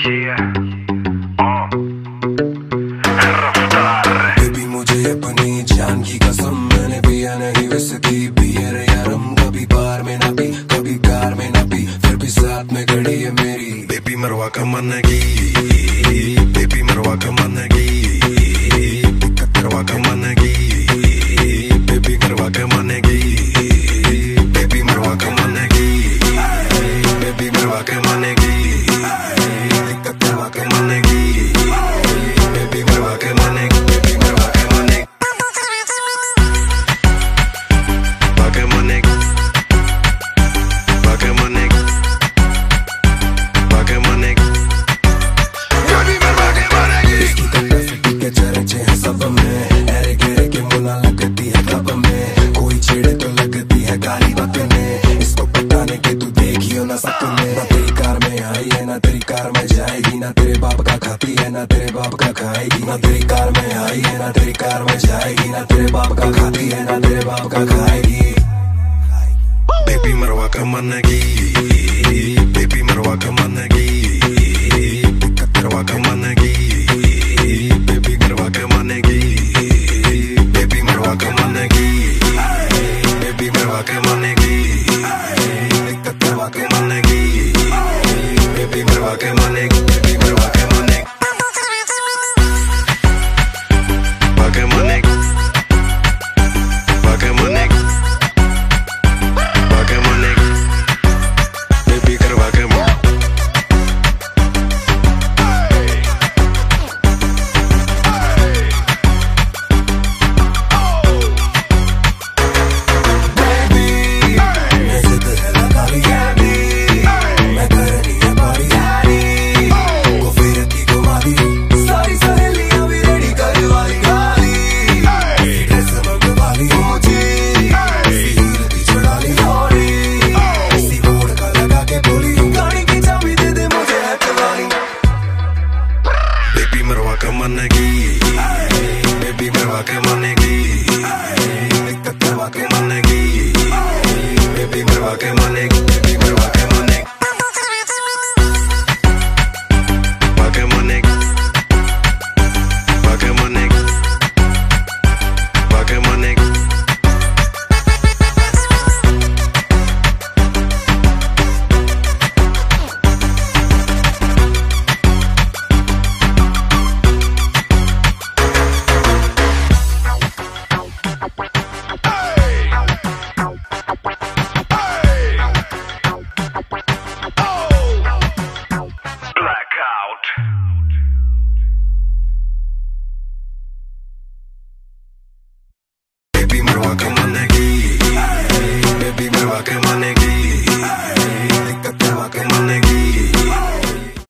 Baby मुझे अपनी जान की कसम मैंने पिया नहीं वैसे बियर यारम कभी बार में ना पी कभी कार में ना पी फिर भी साथ में खड़ी है मेरी। बेबी मरवा का मन की बेबी मरवा का मन की करवा का मन की बेबी करवा का मन की बेबी मरवा का मन की बेबी मरवा का मन की। कार जाएगी ना तेरे बाप का खाती है, ना तेरे बाप का खाएगी। ना तेरी कार में आई है, ना तेरी कार में जाएगी। ना तेरे बाप का खाती है, ना तेरे बाप का खाएगी। बेबी मरवा का मन की बेबी मरवा का मन की करवा का मन की बेबी करवा का मन की बेबी मरवा का मन की बेबी मरवा का मन की करवा का मन की बेबी मरवा का मन की बेबी मरवा के मानेगी। दिक्कत करवा के मानेगी। बेबी करवा के मन